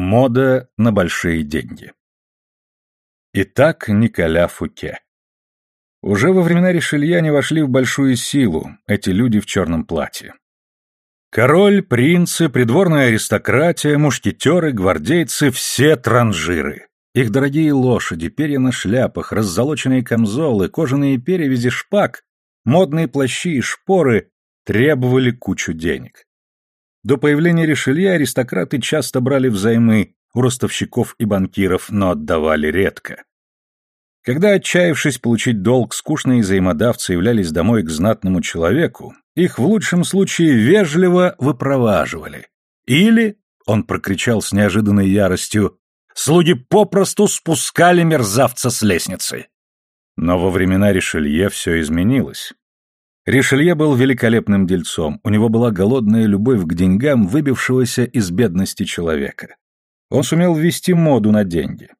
Мода на большие деньги. Итак, Николя Фуке. Уже во времена Ришелья они вошли в большую силу, эти люди в черном платье. Король, принцы, придворная аристократия, мушкетеры, гвардейцы — все транжиры. Их дорогие лошади, перья на шляпах, раззолоченные камзолы, кожаные перевязи шпаг, модные плащи и шпоры требовали кучу денег. До появления Ришелье аристократы часто брали взаймы у ростовщиков и банкиров, но отдавали редко. Когда, отчаявшись получить долг, скучные взаимодавцы являлись домой к знатному человеку, их в лучшем случае вежливо выпроваживали. Или, он прокричал с неожиданной яростью, слуги попросту спускали мерзавца с лестницы. Но во времена Ришелье все изменилось. Ришелье был великолепным дельцом, у него была голодная любовь к деньгам, выбившегося из бедности человека. Он сумел ввести моду на деньги.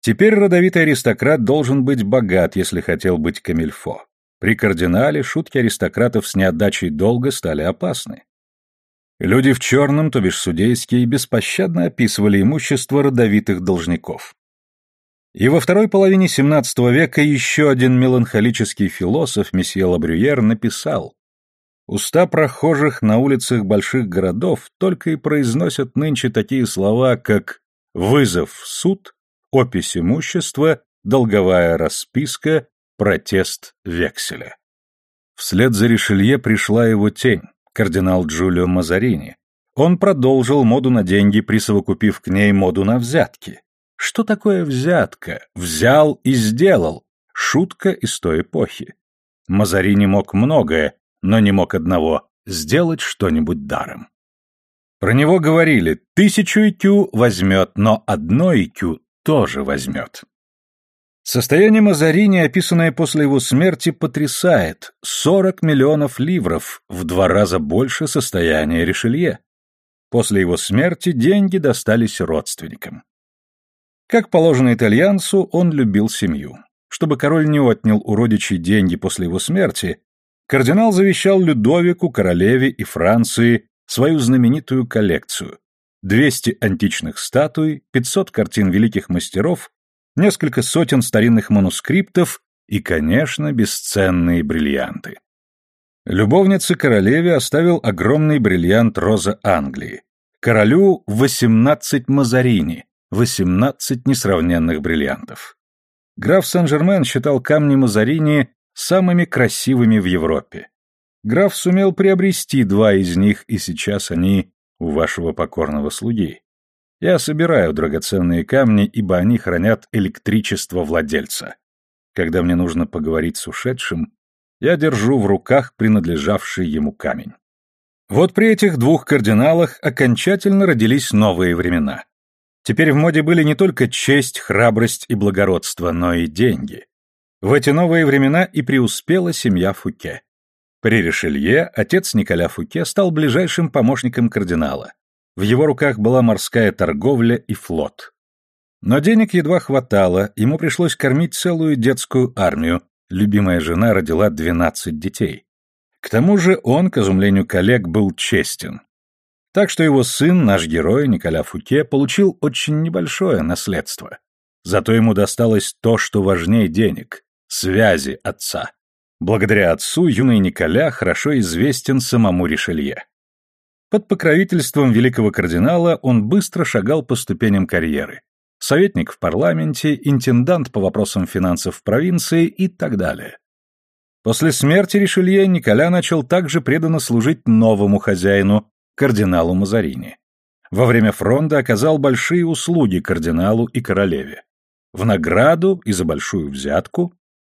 Теперь родовитый аристократ должен быть богат, если хотел быть камильфо. При кардинале шутки аристократов с неотдачей долга стали опасны. Люди в черном, то бишь судейские, беспощадно описывали имущество родовитых должников. И во второй половине XVII века еще один меланхолический философ, месье Лабрюер, написал «Уста прохожих на улицах больших городов только и произносят нынче такие слова, как «вызов в суд», «опись имущества», «долговая расписка», «протест векселя». Вслед за Ришелье пришла его тень, кардинал Джулио Мазарини. Он продолжил моду на деньги, присовокупив к ней моду на взятки – что такое взятка? Взял и сделал. Шутка из той эпохи. Мазарини мог многое, но не мог одного — сделать что-нибудь даром. Про него говорили, тысячу икю возьмет, но одно икю тоже возьмет. Состояние Мазарини, описанное после его смерти, потрясает. 40 миллионов ливров, в два раза больше состояния Ришелье. После его смерти деньги достались родственникам. Как положено итальянцу, он любил семью. Чтобы король не отнял у родичей деньги после его смерти, кардинал завещал Людовику, королеве и Франции свою знаменитую коллекцию. 200 античных статуй, 500 картин великих мастеров, несколько сотен старинных манускриптов и, конечно, бесценные бриллианты. Любовнице королеве оставил огромный бриллиант Роза Англии. Королю 18 Мазарини, 18 несравненных бриллиантов. Граф Сен-Жермен считал камни Мазарини самыми красивыми в Европе. Граф сумел приобрести два из них, и сейчас они у вашего покорного слуги. Я собираю драгоценные камни, ибо они хранят электричество владельца. Когда мне нужно поговорить с ушедшим, я держу в руках принадлежавший ему камень. Вот при этих двух кардиналах окончательно родились новые времена. Теперь в моде были не только честь, храбрость и благородство, но и деньги. В эти новые времена и преуспела семья Фуке. При Ришелье отец Николя Фуке стал ближайшим помощником кардинала. В его руках была морская торговля и флот. Но денег едва хватало, ему пришлось кормить целую детскую армию, любимая жена родила 12 детей. К тому же он, к изумлению коллег, был честен. Так что его сын, наш герой, Николя Фуке, получил очень небольшое наследство. Зато ему досталось то, что важнее денег – связи отца. Благодаря отцу юный Николя хорошо известен самому Ришелье. Под покровительством великого кардинала он быстро шагал по ступеням карьеры. Советник в парламенте, интендант по вопросам финансов в провинции и так далее. После смерти Ришелье Николя начал также преданно служить новому хозяину, кардиналу Мазарини. Во время фронта оказал большие услуги кардиналу и королеве. В награду и за большую взятку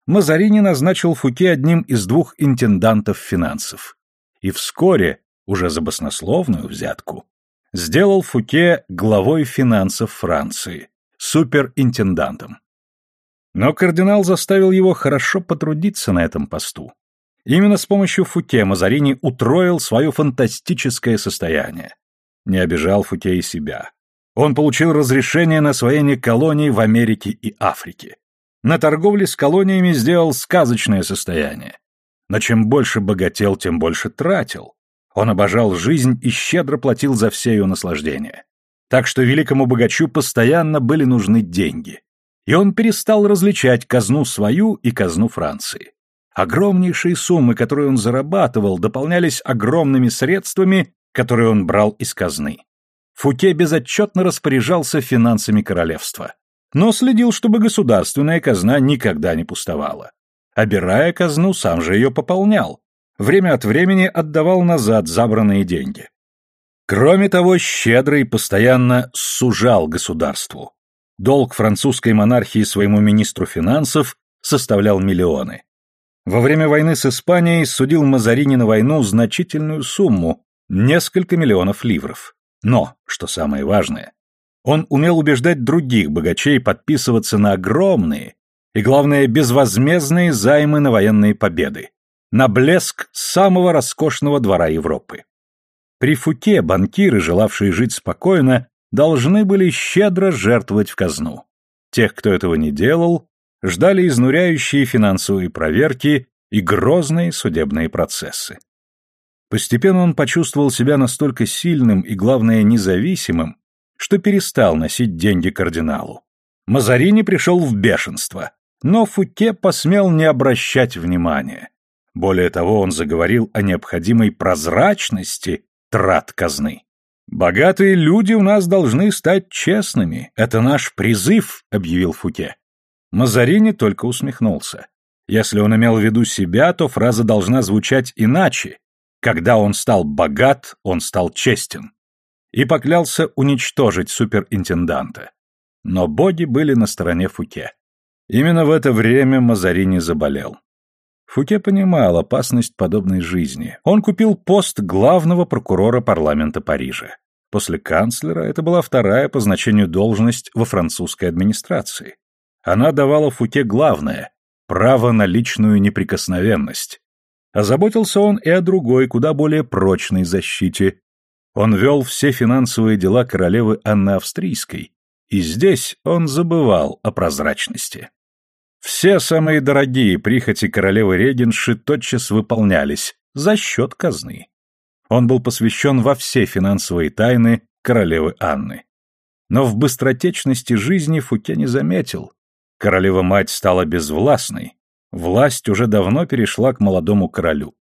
Мазарини назначил Фуке одним из двух интендантов финансов. И вскоре, уже за баснословную взятку, сделал Фуке главой финансов Франции, суперинтендантом. Но кардинал заставил его хорошо потрудиться на этом посту. Именно с помощью Фуке Мазарини утроил свое фантастическое состояние. Не обижал Фуке и себя. Он получил разрешение на освоение колоний в Америке и Африке. На торговле с колониями сделал сказочное состояние. Но чем больше богател, тем больше тратил. Он обожал жизнь и щедро платил за все ее наслаждения. так что великому богачу постоянно были нужны деньги. И он перестал различать казну свою и казну Франции. Огромнейшие суммы, которые он зарабатывал, дополнялись огромными средствами, которые он брал из казны. Фуке безотчетно распоряжался финансами королевства, но следил, чтобы государственная казна никогда не пустовала. Обирая казну, сам же ее пополнял. Время от времени отдавал назад забранные деньги. Кроме того, щедрый постоянно сужал государству. Долг французской монархии своему министру финансов составлял миллионы. Во время войны с Испанией судил Мазарини на войну значительную сумму – несколько миллионов ливров. Но, что самое важное, он умел убеждать других богачей подписываться на огромные и, главное, безвозмездные займы на военные победы, на блеск самого роскошного двора Европы. При Фуке банкиры, желавшие жить спокойно, должны были щедро жертвовать в казну. Тех, кто этого не делал, ждали изнуряющие финансовые проверки и грозные судебные процессы. Постепенно он почувствовал себя настолько сильным и, главное, независимым, что перестал носить деньги кардиналу. Мазарини пришел в бешенство, но Фуке посмел не обращать внимания. Более того, он заговорил о необходимой прозрачности трат казны. «Богатые люди у нас должны стать честными. Это наш призыв», — объявил Фуке. Мазарини только усмехнулся. Если он имел в виду себя, то фраза должна звучать иначе, когда он стал богат, он стал честен. И поклялся уничтожить суперинтенданта. Но боги были на стороне Фуке. Именно в это время Мазарини заболел. Фуке понимал опасность подобной жизни. Он купил пост главного прокурора парламента Парижа. После канцлера это была вторая по значению должность во французской администрации. Она давала Фуке главное – право на личную неприкосновенность, Озаботился он и о другой, куда более прочной защите. Он вел все финансовые дела королевы Анны Австрийской, и здесь он забывал о прозрачности. Все самые дорогие прихоти королевы-регенши тотчас выполнялись за счет казны. Он был посвящен во все финансовые тайны королевы Анны. Но в быстротечности жизни Фуке не заметил. Королева-мать стала безвластной, Власть уже давно перешла к молодому королю.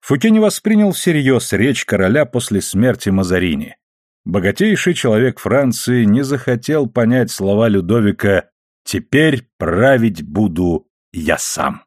Фуке не воспринял всерьез речь короля после смерти Мазарини. Богатейший человек Франции не захотел понять слова Людовика «теперь править буду я сам».